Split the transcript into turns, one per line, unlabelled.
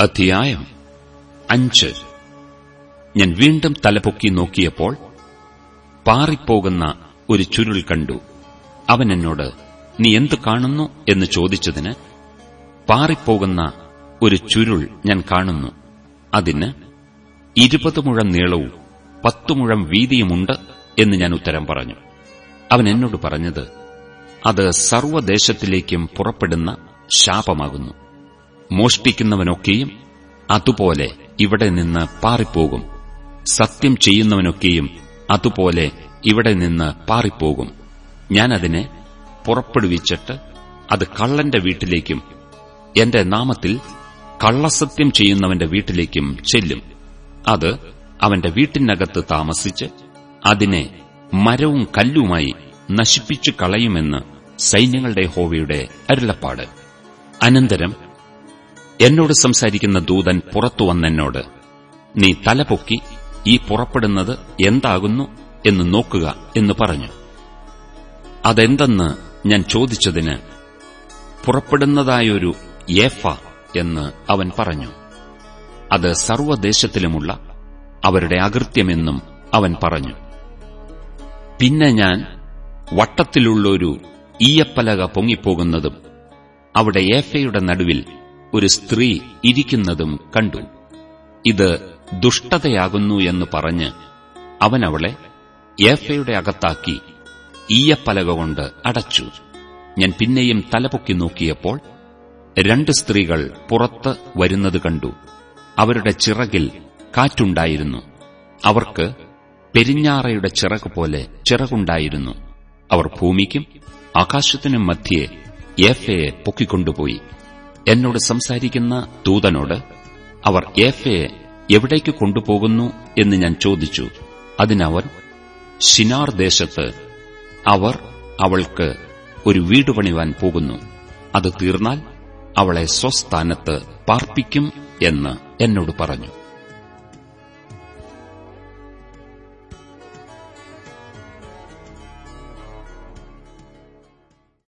അധ്യായം അഞ്ച്. ഞാൻ വീണ്ടും തലപൊക്കി നോക്കിയപ്പോൾ പാറിപ്പോകുന്ന ഒരു ചുരുൾ കണ്ടു. അവൻ എന്നോട് നീ എന്തു കാണുന്നു? എന്ന് ചോദിച്ചതിന് പാറിപ്പോകുന്ന ഒരു ചുരുൾ ഞാൻ കാണുന്നു. അതിന് ഇരുപത് മുഴം നീളവും പത്തു മുഴം വീതിയുമുണ്ട് എന്ന് ഞാൻ ഉത്തരം പറഞ്ഞു. അവൻ എന്നോട് പറഞ്ഞത് അത് സർവദേശത്തിലേക്കും പുറപ്പെടുന്ന ശാപമാകുന്നു. മോഷ്ടിക്കുന്നവനൊക്കെയും അതുപോലെ ഇവിടെ നിന്ന് പാറിപ്പോകും. സത്യം ചെയ്യുന്നവനൊക്കെയും അതുപോലെ ഇവിടെ നിന്ന് പാറിപ്പോകും. ഞാനതിനെ പുറപ്പെടുവിച്ചിട്ട് അത് കള്ളന്റെ വീട്ടിലേക്കും എന്റെ നാമത്തിൽ കള്ളസത്യം ചെയ്യുന്നവന്റെ വീട്ടിലേക്കും ചെല്ലും. അത് അവന്റെ വീട്ടിനകത്ത് താമസിച്ച് അതിനെ മരവും കല്ലുമായി നശിപ്പിച്ചു കളയുമെന്ന് സൈന്യങ്ങളുടെ ഹോവയുടെ അരുളപ്പാട്. അനന്തരം എന്നോട് സംസാരിക്കുന്ന ദൂതൻ പുറത്തു വന്നെന്നോട് നീ തലപൊക്കി ഈ പുറപ്പെടുന്നത് എന്താകുന്നു എന്ന് നോക്കുക എന്ന് പറഞ്ഞു. അതെന്തെന്ന് ഞാൻ ചോദിച്ചതിന് പുറപ്പെടുന്നതായൊരു ഏഫ എന്ന് അവൻ പറഞ്ഞു. അത് സർവദേശത്തിലുമുള്ള അവരുടെ അകൃത്യമെന്നും അവൻ പറഞ്ഞു. പിന്നെ ഞാൻ വട്ടത്തിലുള്ളൊരു ഈയപ്പലക പൊങ്ങിപ്പോകുന്നതും അവിടെ ഏഫയുടെ നടുവിൽ ഒരു സ്ത്രീ ഇരിക്കുന്നതും കണ്ടു. ഇത് ദുഷ്ടതയാകുന്നു എന്ന് പറഞ്ഞ് അവനവളെ ഏഫയുടെ അകത്താക്കി ഈയപ്പലക കൊണ്ട് അടച്ചു. ഞാൻ പിന്നെയും തലപൊക്കി നോക്കിയപ്പോൾ രണ്ട് സ്ത്രീകൾ പുറത്ത് വരുന്നത് കണ്ടു. അവരുടെ ചിറകിൽ കാറ്റുണ്ടായിരുന്നു. അവർക്ക് പെരിഞ്ഞാറയുടെ ചിറക് പോലെ ചിറകുണ്ടായിരുന്നു. അവർ ഭൂമിക്കും ആകാശത്തിനും മധ്യേ ഏഫയെ പൊക്കിക്കൊണ്ടുപോയി. എന്നോട് സംസാരിക്കുന്ന ദൂതനോട് അവർ ഏഫയെ എവിടേക്ക് കൊണ്ടുപോകുന്നു എന്ന് ഞാൻ ചോദിച്ചു. അതിനവൻ ഷിനാർ ദേശത്ത് അവർ അവൾക്ക് ഒരു വീട് പണിവാൻ പോകുന്നു. അത് തീർന്നാൽ അവളെ സ്വസ്ഥാനത്ത് പാർപ്പിക്കും എന്ന് എന്നോട് പറഞ്ഞു.